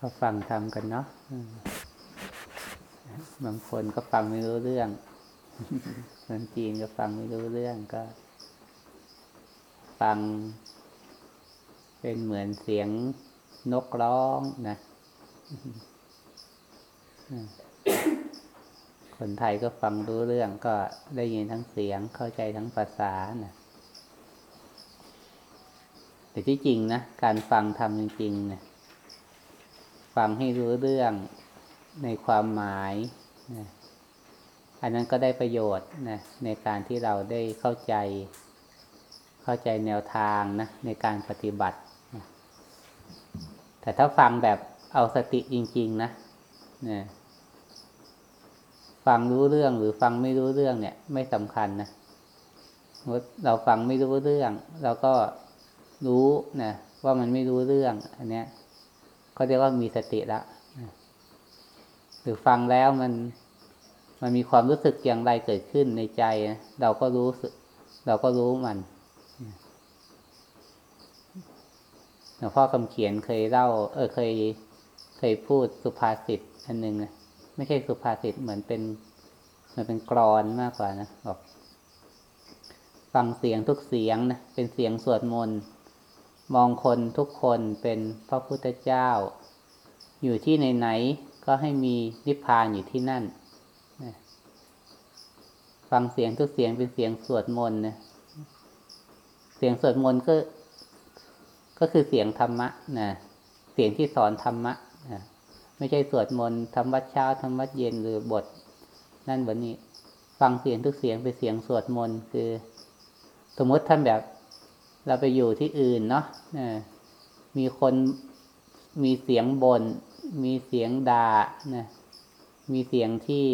เขาฟังทำกันเนาะบางคนก็ฟังไม่รู้เรื่องคนจีนก็ฟังไม่รู้เรื่องก็ ฟัง เป็นเหมือนเสียงนกร้องนะ คนไทยก็ฟังรู้เรื่องก็ได้ยินทั้งเสียงเข้าใจทั้งภาษานะแต่ที่จริงนะ การฟังทำจริงๆนะ ฟังให้รู้เรื่องในความหมายนะอันนั้นก็ได้ประโยชน์นะในการที่เราได้เข้าใจ เข้าใจแนวทางนะในการปฏิบัตินะแต่ถ้าฟังแบบเอาสติจริง ๆ นะนะฟังรู้เรื่องหรือฟังไม่รู้เรื่องเนี่ย ไม่สำคัญนะเราฟังไม่รู้เรื่อง เราก็รู้นะว่ามันไม่รู้เรื่อง อันเนี้ย ก็เรียกว่ามีสติละหรือฟังแล้วมัน มันมีความรู้สึกอย่างไรเกิดขึ้นในใจ เราก็รู้สึก เราก็รู้มันหลวงพ่อคำเขียนเคยเล่า เออเคย เคยพูดสุภาษิตอันหนึ่งนะไม่ใช่สุภาษิตเหมือนเป็นเหมือนเป็นกรอนมากกว่านะบอกฟังเสียงทุกเสียงนะเป็นเสียงสวดมนต์ มองคนทุกคนเป็นพระพุทธเจ้า อยู่ที่ไหนๆก็ให้มีนิพพานอยู่ที่นั่นฟังเสียงทุกเสียงเป็นเสียงสวดมนต์นะเสียงสวดมนต์ก็ ก็คือเสียงธรรมะนะเสียงที่สอนธรรมะนะไม่ใช่สวดมนต์ทำวัดเช้าทำวัดเย็นหรือบท นั่นบบนี้ ฟังเสียงทุกเสียงเป็นเสียงสวดมนต์คือ สมมติท่านแบบ เราไปอยู่ที่อื่นเนาะมีคนมีเสียงบน่นมีเสียงดา่านะมีเสียงที่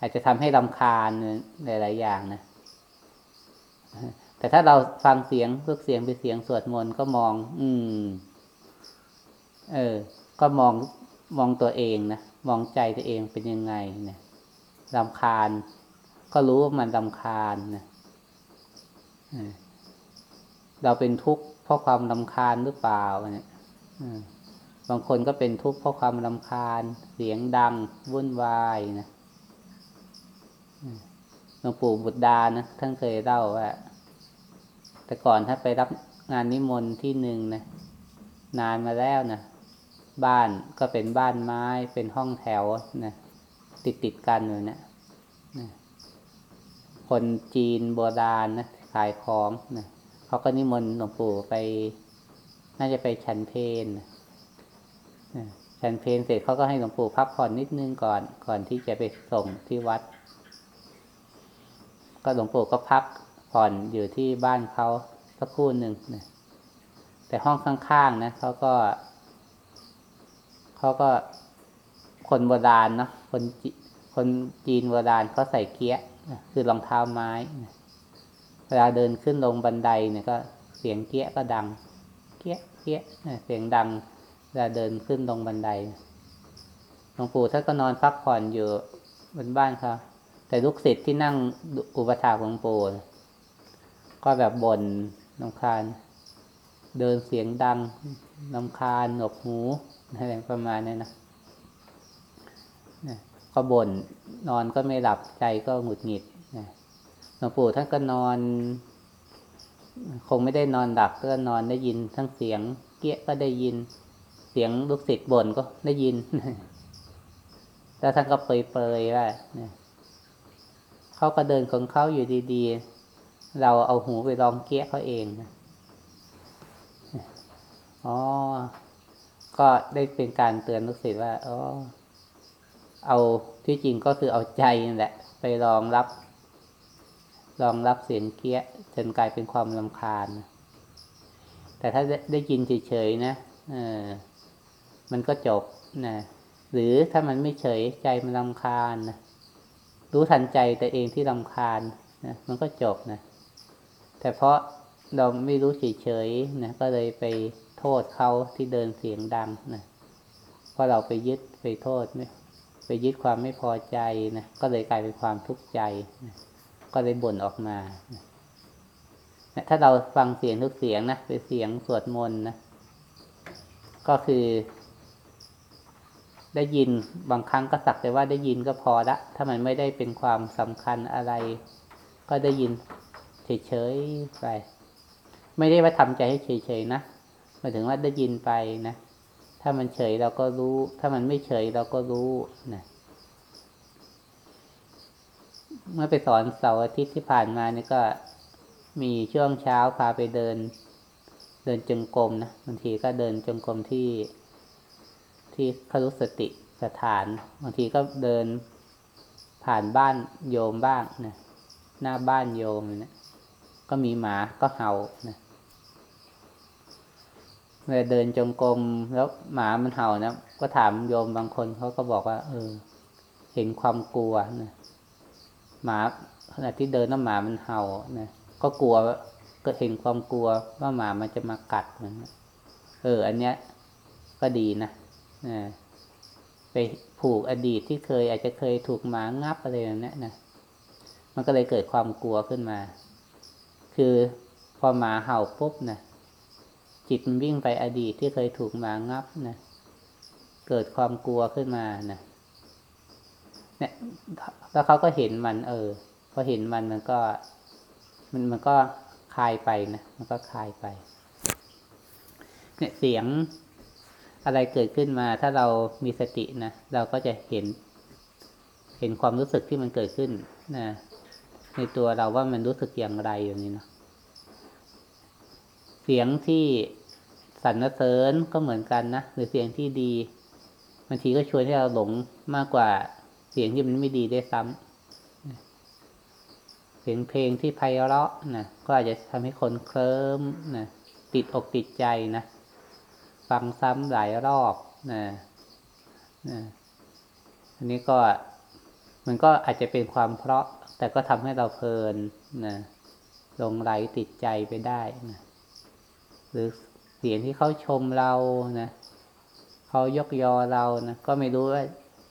อาจจะทำให้รำคาญหลาย ๆ อย่างนะแต่ถ้าเราฟังเสียงทุกเสียงเป็นเสียงสวดมนต์ก็มอง อืม เออ ก็มองมองตัวเองนะมองใจตัวเองเป็นยังไงนะรำคาญ ก็รู้ว่ามันรำคาญนะ เราเป็นทุกข์เพราะความลำคาญหรือเปล่าเนี่ยบางคนก็เป็นทุกข์เพราะความลำคาญ เสียงดังวุ่นวายนะหลวงปู่บุตรดานะท่านเคยเล่าว่า แต่ก่อนถ้าไปรับงานนิมนต์ที่หนึ่งนะนานมาแล้วนะบ้านก็เป็นบ้านไม้เป็นห้องแถวนะติดติดกันเลยนะนะคนจีนโบราณนะขายของนะ เขาก็นิมนต์หลวงปู่ไป น่าจะไปฉันเพนฉันเพนเสร็จเขาก็ให้หลวงปู่พักผ่อนนิดนึงก่อน ก่อนที่จะไปส่งที่วัด ก็หลวงปู่ก็พักผ่อนอยู่ที่บ้านเขาสักครู่หนึ่งนะแต่ห้องข้างๆนะเขาก็เขาก็คนโบราณเนาะคนคนจีนโบราณเขาใส่เกี้ยคือรองเท้าไม้ วลาเดินขึ้นลงบันไดเนี่ยก็เสียงเกี้ยก็ดัง เกี้ยเกี้ยเสียงดังเวลาเดินขึ้นลงบันไดหลวงปู่ท่านก็นอนพักผ่อนอยู่บนบ้านเขาแต่ลูกศิษย์ที่นั่งอุปถาหลวงปู่ก็แบบบ่นลำคาญ เดินเสียงดังลำคาญหนวกหูอะไรประมาณนี้นะก็บน่นนอนก็ไม่หลับใจก็หงุดหงิด ลวงปู่ท่านก็นอน คงไม่ได้นอนหลับก็นอนได้ยิน ทั้งเสียง เกี้ยก็ได้ยิน เสียงลูกศิษย์บ่นก็ได้ยิน แล้วท่านก็เปยๆว่าเขาก็เดินของเขาอยู่ดีๆ เราเอาหูไปลองเกี้ยเขาเองอ๋อ ก็ได้เป็นการเตือนลูกศิษย์ว่า อ๋อ เอาที่จริงก็คือเอาใจนั่นแหละ ไปรองรับ รองรับเสียงเกี้ยจนกลายเป็นความลำคาญ แต่ถ้าได้ยินเฉยๆนะเออมันก็จบนะหรือถ้ามันไม่เฉยใจมันลำคาญนะรู้ทันใจตัวเองที่ลำคาญนะมันก็จบนะแต่เพราะเราไม่รู้เฉยๆนะก็เลยไปโทษเขาที่เดินเสียงดังนะเพราะเราไปยึดไปโทษไม่ไปยึดความไม่พอใจนะก็เลยกลายเป็นความทุกข์ใจนะ ก็เลยบ่นออกมา ถ้าเราฟังเสียงทุกเสียงนะเป็นเสียงสวดมนต์นะ ก็คือ ได้ยินบางครั้งก็สักแต่ว่าได้ยินก็พอละ ถ้ามันไม่ได้เป็นความสำคัญอะไร ก็ได้ยินเฉยๆไป ไม่ได้ว่าทำใจให้เฉยๆนะหมายถึงว่าได้ยินไปนะ ถ้ามันเฉยเราก็รู้ ถ้ามันไม่เฉยเราก็รู้นะ เมื่อไปสอนเสาร์อาทิตย์ที่ผ่านมานี่ก็มีช่วงเช้าพาไปเดิน เดินจงกรมนะบางทีก็เดินจงกรมที่ ที่ครุสติสถานบางทีก็เดินผ่านบ้านโยมบ้างนะหน้าบ้านโยมนะก็มีหมาก็เห่านะเมื่อเดินจงกรมแล้วหมามันเห่านะก็ถามโยมบางคนเขาก็บอกว่า เออ เห็นความกลัวนะ หมาขณะที่เดินน้าหมามันเห่านะก็กลัวก็เห็นความกลัวว่าหมามันจะมากัดมันเออ อันเนี้ย ก็ดีนะนะไปผูกอดีตที่เคย อาจจะเคยถูกหมางับอะไรอย่างนี้นะมันก็เลยเกิดความกลัวขึ้นมา คือพอหมาเห่าปุ๊บนะจิตมันวิ่งไปอดีตที่เคยถูกหมางับนะเกิดความกลัวขึ้นมานะ เนี่ย แล้วเขาก็เห็นมัน เออ พอเห็นมันมันก็ มันมันก็คลายไปนะ มันก็คลายไป เนี่ยเสียงอะไรเกิดขึ้นมา ถ้าเรามีสตินะ เราก็จะเห็น เห็นความรู้สึกที่มันเกิดขึ้นนะในตัวเราว่ามันรู้สึกอย่างไรอย่างนี้นะเสียงที่สรรเสริญก็เหมือนกันนะหรือเสียงที่ดีบางทีก็ชวนให้เราหลงมากกว่า เสียงที่มันไม่ดีได้ซ้ำเสียงเพลงที่ไพเราะนะก็อาจจะทำให้คนเคลิ้มนะติดอกติดใจนะฟังซ้ำหลายรอบนะนะอันนี้ก็มันก็อาจจะเป็นความเพราะ แต่ก็ทำให้เราเพลินนะลงไหลติดใจไปได้นะหรือเสียงที่เขาชมเรานะเขายกยอเรานะก็ไม่รู้ว่า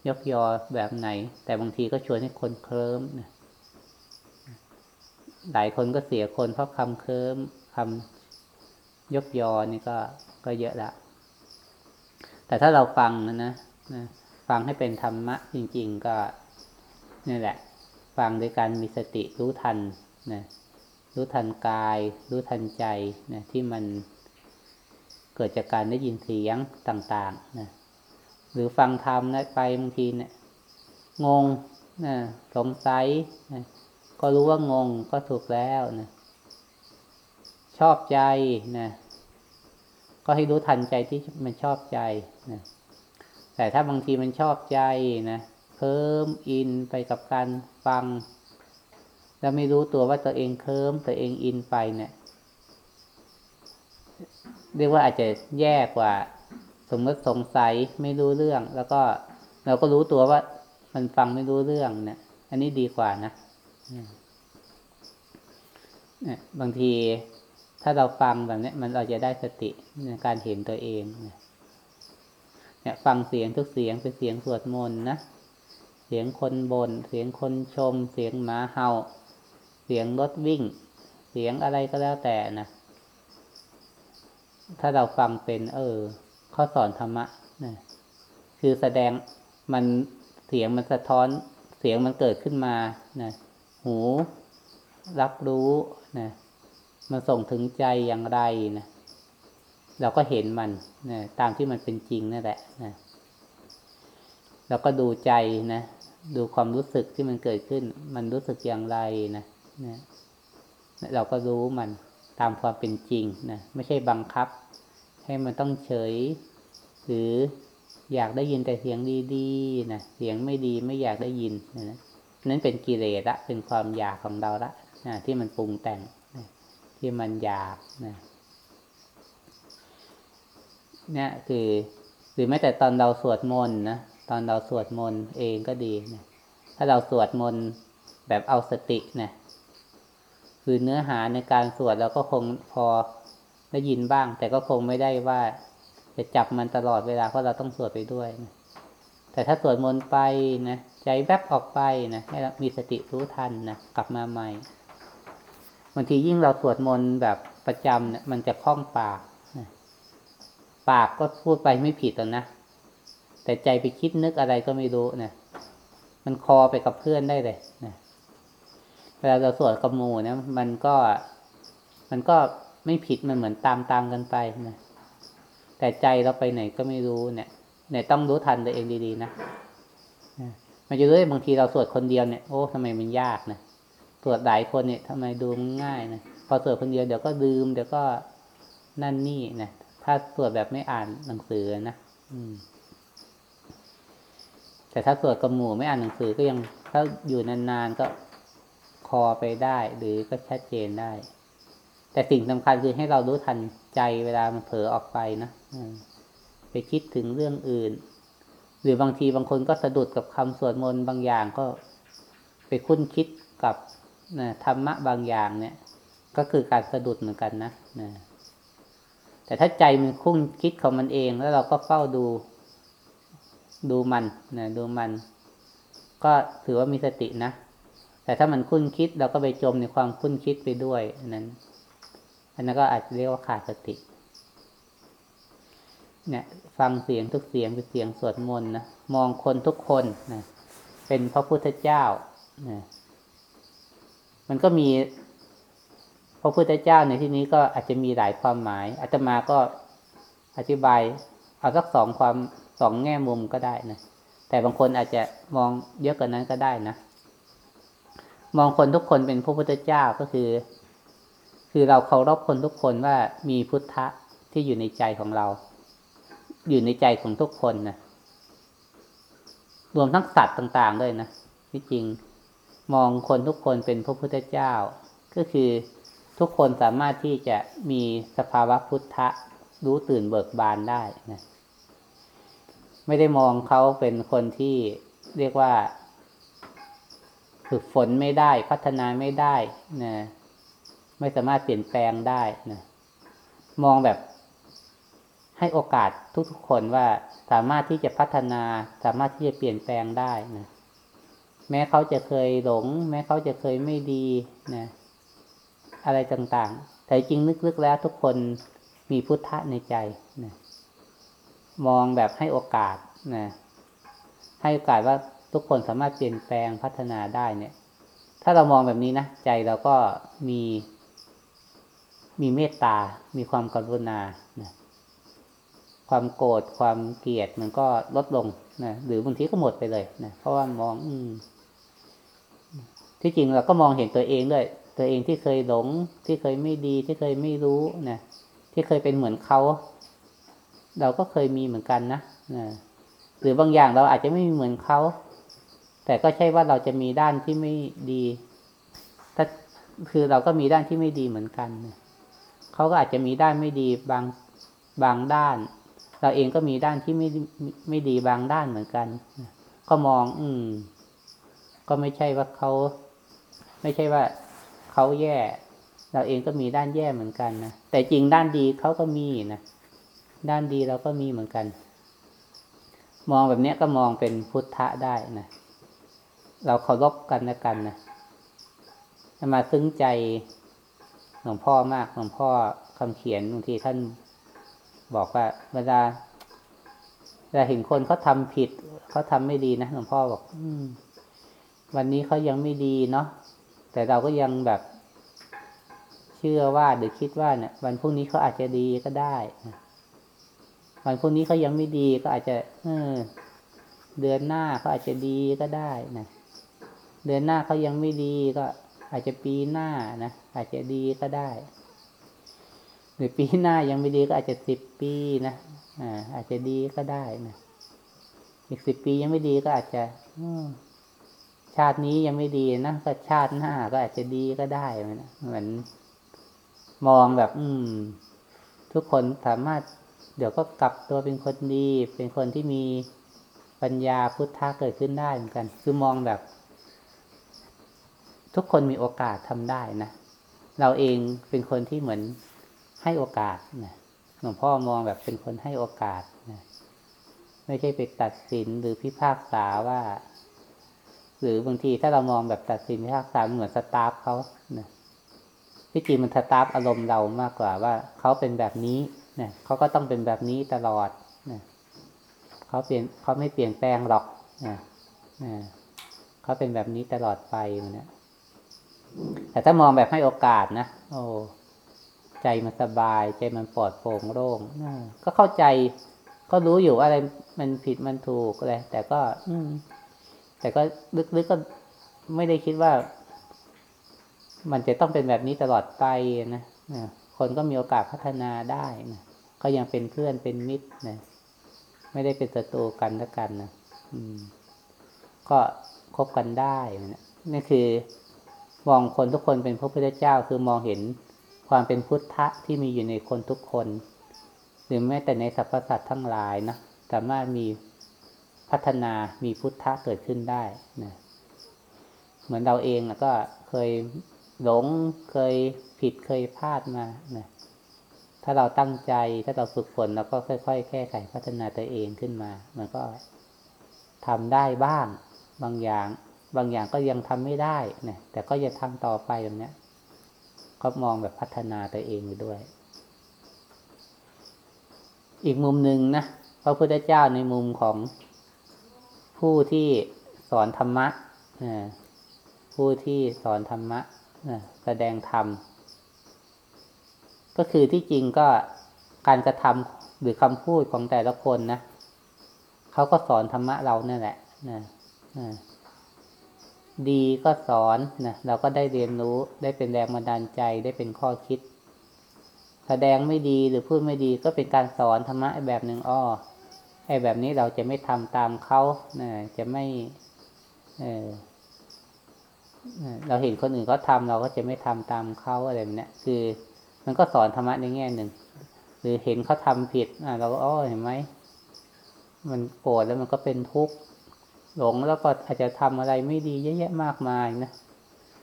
ยกยอแบบไหน แต่บางทีก็ชวนให้คนเคลิ้มนะหลายคนก็เสียคนเพราะคำเคลิ้มคำยกยอนี่ก็ก็เยอะละ แต่ถ้าเราฟังนะนะฟังให้เป็นธรรมะจริง ๆ ก็นี่แหละ ฟังโดยการมีสติรู้ทันนะรู้ทันกาย รู้ทันใจนะที่มันเกิดจากการได้ยินเสียงต่าง ๆ นะ หรือฟังธรรมนะไปบางทีเนะี่ยงงนะสงสัยนะก็รู้ว่างงก็ถูกแล้วนะชอบใจนะก็ให้รู้ทันใจที่มันชอบใจนะแต่ถ้าบางทีมันชอบใจนะเพิ่มอินไปกับการฟัง แล้วไม่รู้ตัวว่าตัวเองเคิมตัวเองอินไปเนะี่ยเรียกว่าอาจจะแย่กว่า สมมติสงสัยไม่รู้เรื่อง แล้วก็เราก็รู้ตัวว่ามันฟังไม่รู้เรื่องเนะี่ย อันนี้ดีกว่านะเนี่ยบางทีถ้าเราฟังแบบนี้มันเราจะได้สติในการเห็นตัวเองเนี่ย ฟังเสียงทุกเสียงเป็นเสียงสวดมนต์นะเสียงคนบน่นเสียงคนชม เสียงหมาเห่า เสียงรถวิ่ง เสียงอะไรก็แล้วแต่นะถ้าเราฟังเป็น เออ เข้อสอนธรรมะนะคือแสดงมันเสียงมันสะท้อนเสียงมันเกิดขึ้นมานะหูรับรู้นะมันส่งถึงใจอย่างไรนะเราก็เห็นมันนะตามที่มันเป็นจริงนั่นแหละนะเราก็ดูใจนะดูความรู้สึกที่มันเกิดขึ้น มันรู้สึกอย่างไรนะนะเราก็รู้มันตามความเป็นจริงนะไม่ใช่บังคับ ให้มันต้องเฉย หรืออยากได้ยินแต่เสียงดีๆนะเสียงไม่ดีไม่อยากได้ยินนะนั้นเป็นกิเลสละเป็นความอยากของเราละนะที่มันปรุงแต่งนะที่มันอยากนะนี่คือ หรือแม้แต่ตอนเราสวดมนต์นะตอนเราสวดมนต์เองก็ดีนะถ้าเราสวดมนต์แบบเอาสตินะคือเนื้อหาในการสวดเราก็คงพอ ได้ยินบ้าง แต่ก็คงไม่ได้ว่า จะจับมันตลอดเวลาเพราะเราต้องสวดไปด้วยนะแต่ถ้าสวดมนต์ไปนะใจแวบออกไปนะให้มีสติรู้ทันนะกลับมาใหม่บางทียิ่งเราสวดมนต์แบบประจำเนี่ยมันจะคล่องปากนะปากก็พูดไปไม่ผิดหรอนะแต่ใจไปคิดนึกอะไรก็ไม่รู้นะมันคอไปกับเพื่อนได้เลยนะเวลาเราสวดกับหมู่นะมันก็มันก็ ไม่ผิดมันเหมือนตามตามกันไปนะแต่ใจเราไปไหนก็ไม่รู้เนี่ยเนี่ยต้องรู้ทันตัวเองดีๆนะมันจะรู้บางทีเราสวดคนเดียวเนี่ยโอ้ทำไมมันยากนะสวดหลายคนเนี่ยทำไมดูมันง่ายนะพอสวดคนเดียวเดี๋ยวก็ลืมเดี๋ยวก็นั่นนี่นะถ้าสวดแบบไม่อ่านหนังสือนะอืม แต่ถ้าสวดกับหมู่ไม่อ่านหนังสือก็ยังถ้าอยู่นานๆก็คอไปได้ หรือก็ชัดเจนได้ แต่สิ่งสำคัญคือให้เรารู้ทันใจเวลามันเผลอออกไปนะไปคิดถึงเรื่องอื่น หรือบางทีบางคนก็สะดุดกับคำสวดมนต์บางอย่างก็ไปคุ้นคิดกับนะธรรมะบางอย่างเนี่ย ก็คือการสะดุดเหมือนกันนะนะแต่ถ้าใจมันคุ้นคิดของมันเองแล้วเราก็เฝ้าดู ดูมันนะดูมัน ก็ถือว่ามีสตินะแต่ถ้ามันคุ้นคิดเราก็ไปจมในความคุ้นคิดไปด้วยนั้น นนั้นก็อาจจะเรียกว่าขาดสติเนี่ยฟังเสียงทุกเสียงเป็นเสียงสวดมนต์นะมองคนทุกคนนะเป็นพระพุทธเจ้านะมันก็มีพระพุทธเจ้าในที่นี้ก็อาจจะมีหลายความหมายอาตมาก็อธิบายเอาสักสองความสองแง่มุมก็ได้นะแต่บางคนอาจจะมองเยอะกว่านั้นก็ได้นะ มองคนทุกคนเป็นพระพุทธเจ้าก็คือ คือเราเคารพคนทุกคนว่ามีพุทธะที่อยู่ในใจของเรา อยู่ในใจของทุกคนนะรวมทั้งสัตว์ต่างๆด้วยนะที่จริงมองคนทุกคนเป็นพระพุทธเจ้า ก็คือทุกคนสามารถที่จะมีสภาวะพุทธะรู้ตื่นเบิกบานได้นะไม่ได้มองเขาเป็นคนที่เรียกว่า ฝึกฝนไม่ได้พัฒนาไม่ได้นะ ไม่สามารถเปลี่ยนแปลงได้นะมองแบบให้โอกาสทุกๆคนว่าสามารถที่จะพัฒนาสามารถที่จะเปลี่ยนแปลงได้นะแม้เขาจะเคยหลง แม้เขาจะเคยไม่ดีนะอะไรต่างๆ แต่จริงลึกๆแล้วทุกคนมีพุทธะในใจนะมองแบบให้โอกาสนะให้โอกาสว่าทุกคนสามารถเปลี่ยนแปลงพัฒนาได้เนี่ย ถ้าเรามองแบบนี้นะใจเราก็มี มีเมตตา มีความกรุณานะความโกรธความเกลียดมันก็ลดลงนะหรือบางทีก็หมดไปเลยนะเพราะว่ามอง อืมที่จริงเราก็มองเห็นตัวเองด้วย ตัวเองที่เคยหลง ที่เคยไม่ดี ที่เคยไม่รู้นะที่เคยเป็นเหมือนเขา เราก็เคยมีเหมือนกันนะนะหรือบางอย่างเราอาจจะไม่มีเหมือนเขาแต่ก็ใช่ว่าเราจะมีด้านที่ไม่ดีถ้าคือเราก็มีด้านที่ไม่ดีเหมือนกัน เขาก็อาจจะมีด้านไม่ดีบางบางด้าน เราเองก็มีด้านที่ไม่ไม่ดีบางด้านเหมือนกัน ก็มอง อืม ก็ไม่ใช่ว่าเขา ไม่ใช่ว่าเขาแย่ เราเองก็มีด้านแย่เหมือนกันนะแต่จริงด้านดีเขาก็มีนะด้านดีเราก็มีเหมือนกัน มองแบบนี้ก็มองเป็นพุทธะได้นะเราเคารพกันและกันนะมาซึ้งใจ หลวงพ่อมากหลวงพ่อคำเขียนบางทีท่านบอกว่าเวลาเวลาเห็นคนเขาทาผิดเขาทำไม่ดีนะหลวงพ่อบอก อืม วันนี้เขายังไม่ดีเนาะแต่เราก็ยังแบบเชื่อว่าหรือคิดว่าเนี่ย วันพรุ่งนี้เขาอาจจะดีก็ได้นะวันพวกนี้เขายังไม่ดีก็อาจจะ เออ เดือนหน้าเขาอาจจะดีก็ได้นะเดือนหน้าเขายังไม่ดีก็ อาจจะปีหน้านะอาจจะดีก็ได้ หรือปีหน้ายังไม่ดีก็อาจจะสิบปีนะอ่าอาจจะดีก็ได้นะอีกสิบปียังไม่ดีก็อาจจะชาตินี้ยังไม่ดีนะก็ชาติหน้าก็อาจจะดีก็ได้นะเหมือนมองแบบ อืม ทุกคนสามารถ เดี๋ยวก็กลับตัวเป็นคนดี เป็นคนที่มีปัญญาพุทธะเกิดขึ้นได้เหมือนกัน คือมองแบบ ทุกคนมีโอกาสทำได้นะ เราเองเป็นคนที่เหมือนให้โอกาสนะหลวงพ่อมองแบบเป็นคนให้โอกาสนะไม่ใช่ไปตัดสินหรือพิพากษาว่า หรือบางทีถ้าเรามองแบบตัดสินพิพากษาเหมือนสตาฟเขานะที่จริงมันสตาฟอารมณ์เรามากกว่าว่าเขาเป็นแบบนี้นะเขาก็ต้องเป็นแบบนี้ตลอดนะเขาเปลี่ยนเขาไม่เปลี่ยนแปลงหรอกนะนะเขาเป็นแบบนี้ตลอดไปนะ แต่ถ้ามองแบบให้โอกาสนะโอ้ใจมันสบาย ใจมันปลอดโปร่งโล่งก็เข้าใจ ก็รู้อยู่ว่าอะไรมันผิดมันถูกอะไรแต่ก็ อืแต่ก็ลึกๆก็ไม่ได้คิดว่า มันจะต้องเป็นแบบนี้ตลอดไปนะคนก็มีโอกาสพัฒนาได้นะก็ยังเป็นเพื่อนเป็นมิตรนะไม่ได้เป็นศัตรูกันและกันนะอืม ก็คบกันได้นะนี่คือ มองคนทุกคนเป็นพระพุทธเจ้าคือมองเห็นความเป็นพุทธะที่มีอยู่ในคนทุกคน หรือแม้แต่ในสรรพสัตว์ทั้งหลายนะสามารถมีพัฒนามีพุทธะเกิดขึ้นได้นะเหมือนเราเองก็เคยหลงเคยผิดเคยพลาดมานะถ้าเราตั้งใจถ้าเราฝึกฝนเราก็ค่อย ๆ แก้ไขพัฒนาตัวเองขึ้นมา มันก็ทำได้บ้างบางอย่าง บางอย่างก็ยังทำไม่ได้นะแต่ก็จะทำต่อไปแบบนี้ก็มองแบบพัฒนาตัวเองไปด้วย อีกมุมหนึ่งนะพระพุทธเจ้าในมุมของผู้ที่สอนธรรมะผู้ที่สอนธรรมะแสดงธรรม ก็คือที่จริงก็การกระทำหรือคำพูดของแต่ละคนนะเขาก็สอนธรรมะเราเนี่ยแหละนะ ดีก็สอนนะเราก็ได้เรียนรู้ได้เป็นแรงบันดาลใจได้เป็นข้อคิด แสดงไม่ดีหรือพูดไม่ดีก็เป็นการสอนธรรมะแบบหนึ่งอ้อไอ้แบบนี้เราจะไม่ทำตามเขานะจะไม่เออเราเห็นคนอื่นเขาทาเราก็จะไม่ทำตามเขาอะไรแบบนี้คือ มันก็สอนธรรมะในแง่หนึ่ง หรือเห็นเขาทาผิดอ่าเราก็อ๋อเห็นไหมมันโกรธแล้วมันก็เป็นทุกข์ หลงแล้วก็อาจจะทำอะไรไม่ดีเยอะแยะมากมายนะ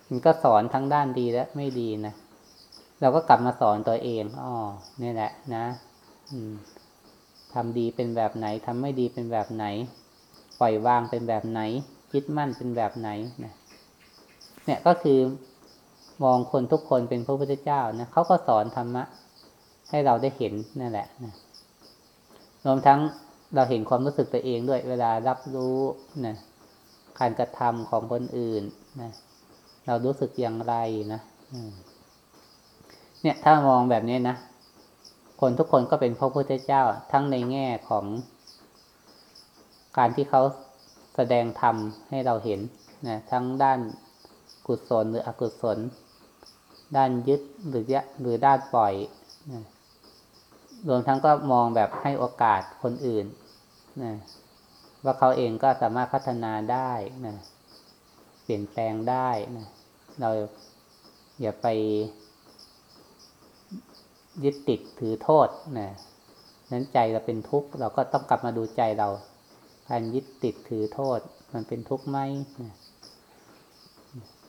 มันก็สอนทั้งด้านดีและไม่ดีนะเราก็กลับมาสอนตัวเองอ๋อเนี่ยแหละ นะอืมทำดีเป็นแบบไหนทำไม่ดีเป็นแบบไหน ปล่อยวางเป็นแบบไหนคิดมั่นเป็นแบบไหนนะเนี่ยก็คือมองคนทุกคนเป็นพระพุทธเจ้านะเขาก็สอนธรรมะ ให้เราได้เห็นนั่นแหละนะรวมทั้ง เราเห็นความรู้สึกตัวเองด้วย เวลารับรู้นะการกระทำของคนอื่นนะเรารู้สึกอย่างไรนะเนี่ยถ้ามองแบบนี้นะคนทุกคนก็เป็นพระพุทธเจ้า ทั้งในแง่ของ การที่เขาแสดงธรรมให้เราเห็นนะทั้งด้านกุศลหรืออกุศล ด้านยึดหรือยะหรือด้านปล่อยนะ รวมทั้งก็มองแบบให้โอกาสคนอื่นนะว่าเขาเองก็สามารถพัฒนาได้นะเปลี่ยนแปลงได้นะเราอย่าไปยึดติดถือโทษนะนั้นใจเราเป็นทุกข์เราก็ต้องกลับมาดูใจเราการยึดติดถือโทษ มันเป็นทุกข์ไหมนะ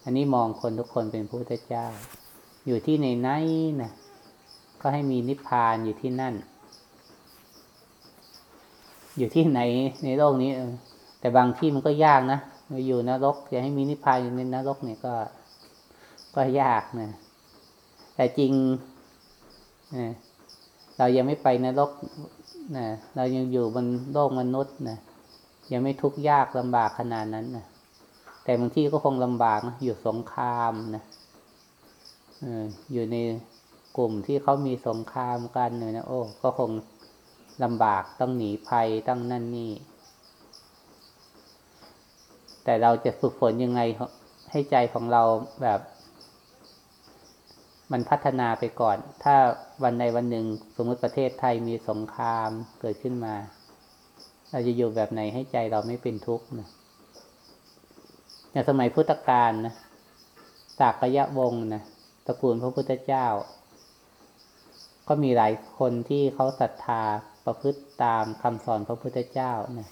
อันนี้มองคนทุกคนเป็นพระพุทธเจ้า อยู่ที่ในไหนนะ ก็ให้มีนิพพานอยู่ที่นั่น อยู่ที่ไหนในโลกนี้แต่บางที่มันก็ยากนะมาอยู่นรกจะให้มีนิพพานอยู่ในนรกเนี่ยก็ก็ยากนะแต่จริงเรายังไม่ไปนรกนะเรายังอยู่บนโลกมนุษย์นะยังไม่ทุกข์ยากลำบากขนาดนั้นนะแต่บางที่ก็คงลำบากนะอยู่สงครามนะอยู่ใน กลุ่มที่เขามีสงครามกันเนี่ยนะโอ้ก็คงลำบากต้องหนีภัยต้องนั่นนี่ แต่เราจะฝึกฝนยังไงให้ใจของเราแบบ มันพัฒนาไปก่อน ถ้าวันในวันหนึ่งสมมติประเทศไทยมีสงครามเกิดขึ้นมา เราจะอยู่แบบไหนให้ใจเราไม่เป็นทุกข์นะอย่างสมัยพุทธกาลนะสากยะวงนะตระกูลพระพุทธเจ้า ก็มีหลายคนที่เขาศรัทธาประพฤติตามคำสอนพระพุทธเจ้านะ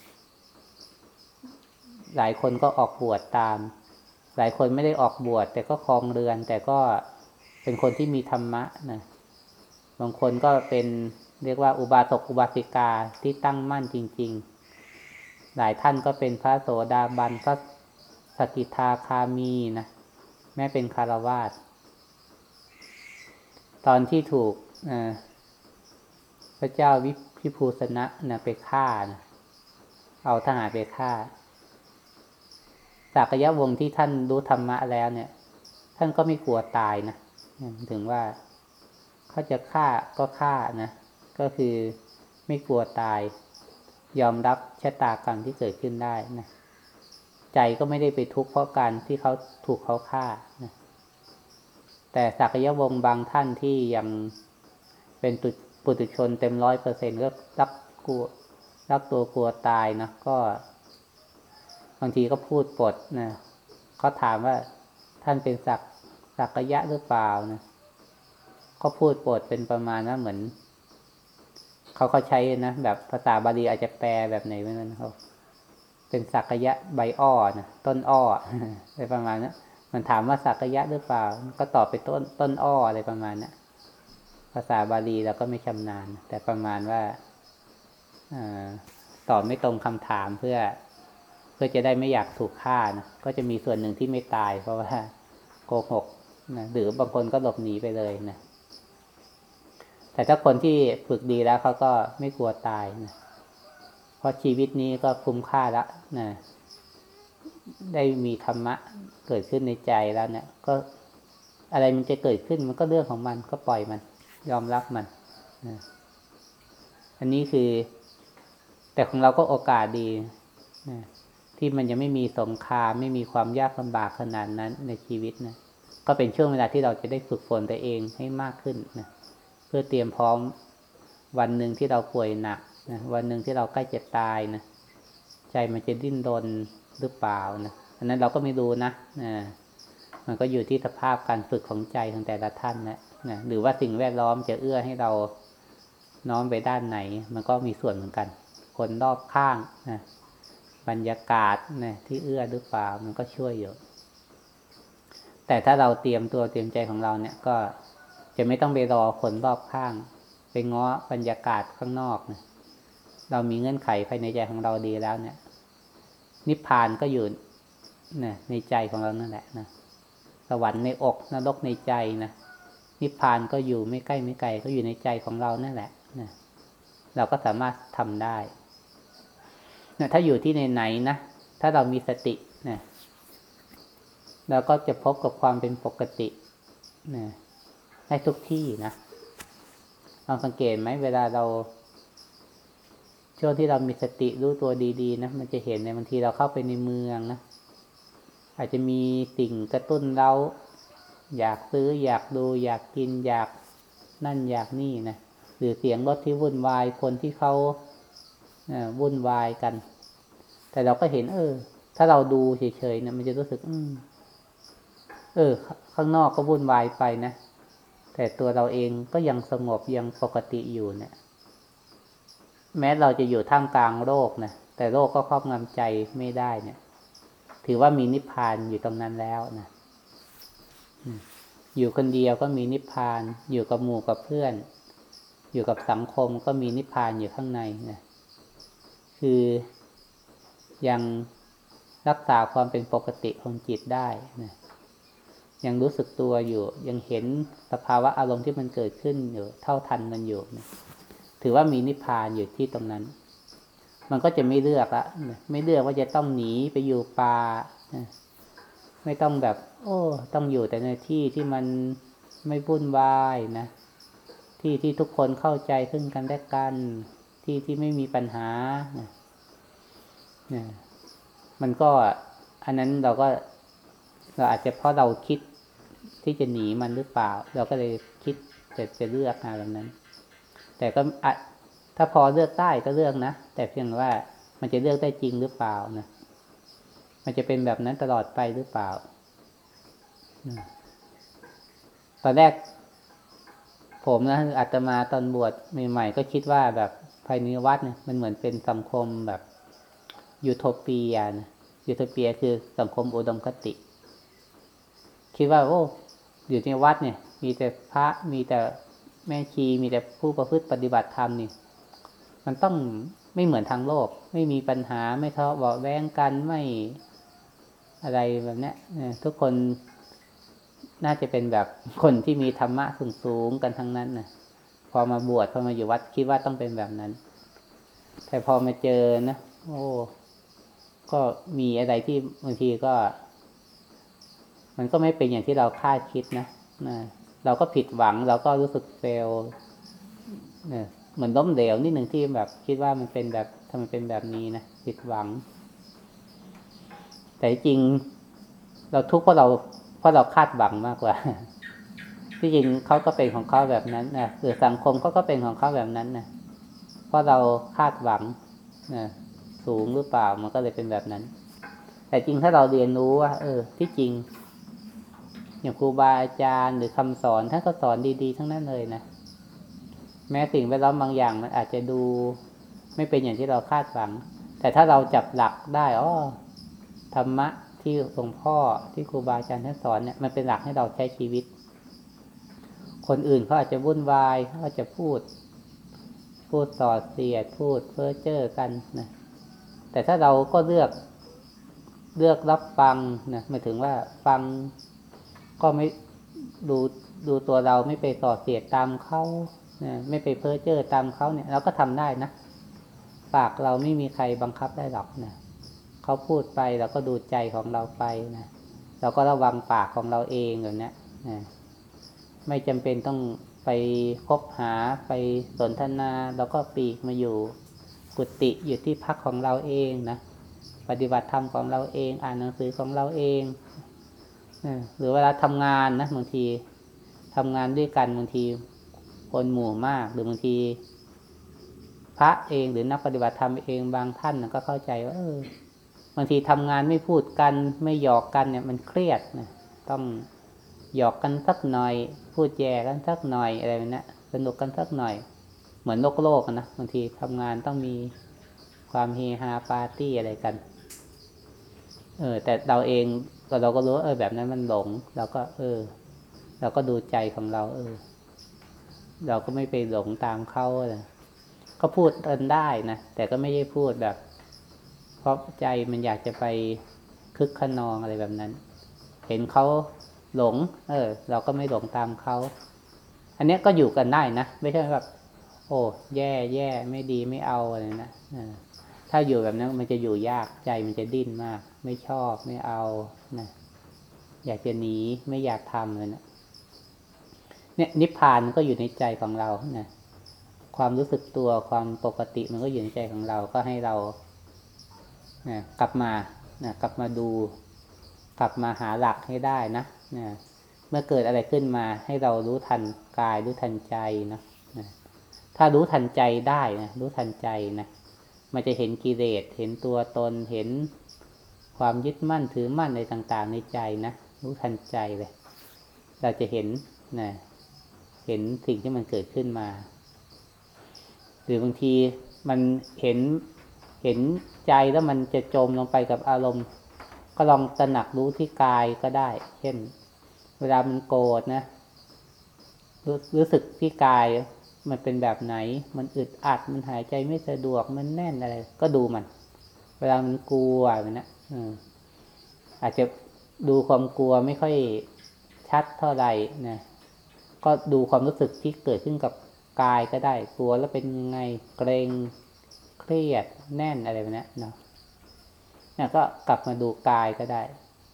หลายคนก็ออกบวชตาม หลายคนไม่ได้ออกบวชแต่ก็คลองเรือน แต่ก็เป็นคนที่มีธรรมะนะบางคนก็เป็นเรียกว่าอุบาสกอุบาสิกาที่ตั้งมั่นจริง ๆ หลายท่านก็เป็นพระโสดาบันพระสกิทาคามีนะแม้เป็นคารวาสตอนที่ถูก พระเจ้าวิพิภูสนะนะไปฆ่านะเอาทหารไปฆ่าสักยะวงที่ท่านรู้ธรรมะแล้วเนี่ย ท่านก็ไม่กลัวตายนะถึงว่าเขาจะฆ่าก็ฆ่านะก็คือไม่กลัวตาย ยอมรับชะตากรรมที่เกิดขึ้นได้นะใจก็ไม่ได้ไปทุกข์เพราะการที่เขาถูกเขาฆ่านะแต่สักยะวงบางท่านที่ยัง เป็นปุถุชนเต็มร้อยเปอร์เซ็นต์ก็รักกลัวรักตัวกลัวตายนะก็ บางทีก็พูดปดนะเขาถามว่าท่านเป็นสักสักยะหรือเปล่านะก็พูดปดเป็นประมาณนะเหมือนเขาเขาใช้นะแบบภาษาบาลีอาจจะแปลแบบไหนไม่รู้นเขาเป็นสักยะใบอ้อนะต้นอ้ออะไรประมาณนะั้นมันถามว่าสักยะหรือเปล่า ก็ตอบไปต้นต้นอ้ออะไรประมาณนะั้นาษาบาลีเราก็ไม่ชำนาญ แต่ประมาณว่าอตอบไม่ตรงคำถามเพื่อเพื่อจะได้ไม่อยากถูกฆ่านะก็จะมีส่วนหนึ่งที่ไม่ตาย เพราะว่าโกหกนะหรือบางคนก็หลบหนีไปเลยนะแต่ถ้าคนที่ฝึกดีแล้วเขาก็ไม่กลัวตายนะเพราะชีวิตนี้ก็คุ้มค่าแล้วนะได้มีธรรมะเกิดขึ้นในใจแล้วเนี่ย ก็อะไรมันจะเกิดขึ้นมันก็เรื่องของมันก็ปล่อยมัน ยอมรับมันอันนี้คือ แต่ของเราก็โอกาสดีที่มันยังไม่มีสงครามไม่มีความยากลำบากขนาดนั้นในชีวิตนะก็เป็นช่วงเวลาที่เราจะได้ฝึกฝนตัวเองให้มากขึ้นนะเพื่อเตรียมพร้อมวันหนึ่งที่เราป่วยหนักนะวันหนึ่งที่เราใกล้จะตายนะใจมันจะดิ้นรนหรือเปล่านะอันนั้นเราก็ไม่รู้นะนะมันก็อยู่ที่สภาพการฝึกของใจของแต่ละท่านนะ นะหรือว่าสิ่งแวดล้อมจะเอื้อให้เราน้อมไปด้านไหน มันก็มีส่วนเหมือนกัน คนรอบข้างนะบรรยากาศนะที่เอื้อหรือเปล่ามันก็ช่วยอยู่แต่ถ้าเราเตรียมตัวเตรียมใจของเราเนี่ยก็จะไม่ต้องไปรอคนรอบข้าง ไปง้อบรรยากาศข้างนอกนะเรามีเงื่อนไขภายในใจของเราดีแล้วเนี่ย นิพพานก็อยู่นะในใจของเรานั่นแหละนะสวรรค์ในอกนรกในใจนะ นิพพานก็อยู่ไม่ใกล้ไม่ไกลก็อยู่ในใจของเรานั่นแหละนะเราก็สามารถทำได้นะถ้าอยู่ที่ไหนๆนะถ้าเรามีสตินะเราก็จะพบกับความเป็นปกตินะได้ทุกที่นะลองสังเกตไหมเวลาเราช่วงที่เรามีสติรู้ตัวดีๆนะมันจะเห็นในบางทีเราเข้าไปในเมืองนะอาจจะมีสิ่งกระตุ้นเรา อยากซื้ออยากดู อยากกินอยากนั่นอยากนี่นะหรือเสียงรถที่วุ่นวายคนที่เขาวุ่นวายกัน แต่เราก็เห็น เออ ถ้าเราดูเฉยๆนะมันจะรู้สึก อืม เออ ข้างนอกก็วุ่นวายไปนะแต่ตัวเราเองก็ยังสงบยังปกติอยู่เนะี่ยแม้เราจะอยู่ท่ามกลางโลกนะแต่โลกก็ครอบงำใจไม่ได้เนี่ย ถือว่ามีนิพพานอยู่ตรงนั้นแล้วนะ อยู่คนเดียวก็มีนิพพาน อยู่กับหมู่กับเพื่อน อยู่กับสังคมก็มีนิพพานอยู่ข้างในนะคือยังรักษาความเป็นปกติของจิตได้นะยังรู้สึกตัวอยู่ ยังเห็นสภาวะอารมณ์ที่มันเกิดขึ้นอยู่ เท่าทันมันอยู่ถือว่ามีนิพพานอยู่ที่ตรงนั้น มันก็จะไม่เลือกละไม่เลือกว่าจะต้องหนีไปอยู่ป่าไม่ต้องแบบ อ้ ต้องอยู่แต่ในที่ที่มันไม่วุ่นวายนะ ที่ที่ทุกคนเข้าใจซึ่งกันและกัน ที่ที่ไม่มีปัญหาเนี่ยมันก็อันนั้นเราก็เราอาจจะเพราะเราคิดที่จะหนีมันหรือเปล่า เราก็เลยคิดจะจะเลือกงานแบบนั้น แต่ก็ถ้าพอเลือกได้ก็เลือกนะ แต่เพียงว่ามันจะเลือกได้จริงหรือเปล่านะ มันจะเป็นแบบนั้นตลอดไปหรือเปล่า ตอนแรก ผมนะอาตมาตอนบวชใหม่ๆก็คิดว่าแบบภายในวัดเนี่ยมันเหมือนเป็นสังคมแบบยูโทเปียนะยูโทเปียคือสังคมอุดมคติ คิดว่าโอ้อยู่ในวัดเนี่ย มีแต่พระมีแต่แม่ชีมีแต่ผู้ประพฤติปฏิบัติธรรมนี่ มันต้องไม่เหมือนทางโลก ไม่มีปัญหาไม่ทะเลาะเบาแวงกันไม่อะไรแบบนี้ทุกคน น่าจะเป็นแบบคนที่มีธรรมะสูงๆกันทั้งนั้นนะพอมาบวชพอมาอยู่วัดคิดว่าต้องเป็นแบบนั้น แต่พอมาเจอนะโอ้ก็มีอะไรที่บางทีก็ มันก็ไม่เป็นอย่างที่เราคาดคิดนะนะเราก็ผิดหวังเราก็รู้สึกเฟลเนี่ยเหมือนล้มเหลวนิดหนึ่งที่แบบคิดว่ามันเป็นแบบทำไมเป็นแบบนี้นะผิดหวัง แต่จริง เราทุกข์เพราะเรา ราะเราคาดหวังมากกว่า ที่จริงเขาก็เป็นของเขาแบบนั้นนะหรือสังคมเขาก็เป็นของเขาแบบนั้นนะเพราะเราคาดหวังนะสูงหรือเปล่ามันก็เลยเป็นแบบนั้น แต่จริงถ้าเราเรียนรู้ว่า เออ ที่จริงอย่างครูบาอาจารย์หรือคำสอนท่านก็สอนดีๆ ทั้งนั้นเลยนะแม้สิ่งแวดล้อมบางอย่างมันอาจจะดูไม่เป็นอย่างที่เราคาดหวัง แต่ถ้าเราจับหลักได้อ๋อธรรมะ ที่หลวงพ่อที่ครูบาอาจารย์ท่านสอนเนี่ยมันเป็นหลักให้เราใช้ชีวิต คนอื่นเขาอาจจะวุ่นวายเขาอาจจะพูด พูดต่อเสียด พูดเพ้อเจ้อกันนะแต่ถ้าเราก็เลือกเลือกรับฟังนะหมายถึงว่าฟังก็ไม่ดูดูตัวเราไม่ไปต่อเสียดตามเขานะไม่ไปเพ้อเจ้อตามเขาเนี่ย เราก็ทำได้นะปากเราไม่มีใครบังคับได้หรอกนะ เขาพูดไปเราก็ดูใจของเราไปนะ เราก็ระวังปากของเราเองแบบนี้นะไม่จำเป็นต้องไปคบหาไปสนทนาเราก็ปีกมาอยู่กุฏิอยู่ที่พักของเราเองนะปฏิบัติธรรมของเราเอง อ่านหนังสือของเราเองหรือเวลาทำงานนะบางทีทำงานด้วยกันบางทีคนหมู่มาก หรือบางที พระเองหรือนักปฏิบัติธรรมเองบางท่านก็เข้าใจว่าเออ บางทีทำงานไม่พูดกัน ไม่หยอกกันเนี่ยมันเครียดนะต้องหยอกกันสักหน่อย พูดแย่กันสักหน่อยอะไรแบบนี้สนุกกันสักหน่อย เหมือนโลกโลกนะบางทีทำงานต้องมีความเฮฮาปาร์ตี้อะไรกัน เออ แต่เราเองเราก็รู้เออแบบนั้นมันหลง เราก็ เออ เราก็ดูใจของเรา เออ เราก็ไม่ไปหลงตามเขาเลยก็พูดเอินได้นะแต่ก็ไม่ได้พูดแบบ ราะใจมันอยากจะไปคึกขนองอะไรแบบนั้น เห็นเขาหลง เออ เราก็ไม่หลงตามเขา อันนี้ก็อยู่กันได้นะ ไม่ใช่แบบ โอ้แย่แย่ไม่ดีไม่เอาอะไรนะถ้าอยู่แบบนั้นมันจะอยู่ยากใจมันจะดิ้นมาก ไม่ชอบไม่เอานะอยากจะหนีไม่อยากทำเลยนะเนี่ยนิพพานก็อยู่ในใจของเรานะความรู้สึกตัวความปกติมันก็อยู่ในใจของเราก็ให้เรา นะกลับมานะกลับมาดู กลับมาหาหลักให้ได้นะนะเมื่อเกิดอะไรขึ้นมาให้เรารู้ทันกายรู้ทันใจนะนะถ้ารู้ทันใจได้นะรู้ทันใจนะมันจะเห็นกิเลสเห็นตัวตนเห็นความยึดมั่นถือมั่นในต่าง ๆ ในใจนะรู้ทันใจเลย เราจะเห็นนะเห็นสิ่งที่มันเกิดขึ้นมา หรือบางทีมันเห็น เห็นใจแล้วมันจะจมลงไปกับอารมณ์ ก็ลองตระหนักรู้ที่กายก็ได้ เช่น เวลามันโกรธนะรรู้สึกที่กายมันเป็นแบบไหน มันอึดอัด มันหายใจไม่สะดวก มันแน่นอะไร ก็ดูมัน เวลามันกลัวแบบนะอาจจะดูความกลัวไม่ค่อยชัดเท่าไหร่นะ ก็ดูความรู้สึกที่เกิดขึ้นกับกายก็ได้ กลัวแล้วเป็นยังไง เกรง เครียดแน่นอะไรแบบนี้เนาะเนี่ยก็กลับมาดูกายก็ได้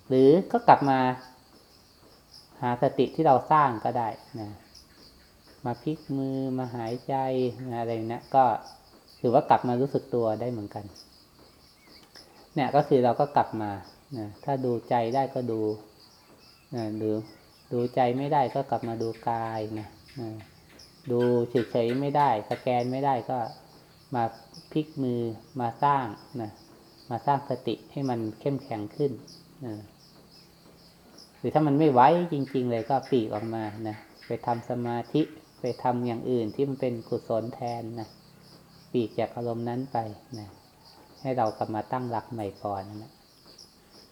หรือก็กลับมา หาสติที่เราสร้างก็ได้นะมาพลิกมือมาหายใจอะไรนะก็ถือว่ากลับมารู้สึกตัวได้เหมือนกัน เนี่ยก็คือเราก็กลับมานะถ้าดูใจได้ก็ดูนะดูดูใจไม่ได้ก็กลับมาดูกายนะนะดูเฉยๆไม่ได้สแกนไม่ได้ก็ มาพลิกมือมาสร้างนะมาสร้างสติให้มันเข้มแข็งขึ้นนะหรือถ้ามันไม่ไหวจริง ๆ เลยก็ปีกออกมานะไปทำสมาธิไปทำอย่างอื่นที่มันเป็นกุศลแทนนะปีกจากอารมณ์นั้นไปนะให้เรากลับมาตั้งหลักใหม่ก่อนนะ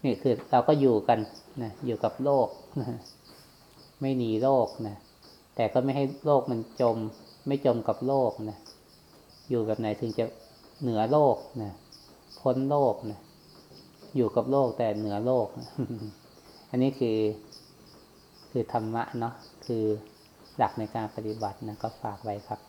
นี่คือเราก็อยู่กันนะอยู่กับโลกนะไม่หนีโลกนะแต่ก็ไม่ให้โลกมันจม ไม่จมกับโลกนะ อยู่แบบไหนถึงจะเหนือโลกนะพ้นโลกนะอยู่กับโลกแต่เหนือโลก อันนี้คือ คือธรรมะเนาะคือหลักในการปฏิบัตินะก็ฝากไว้ครับ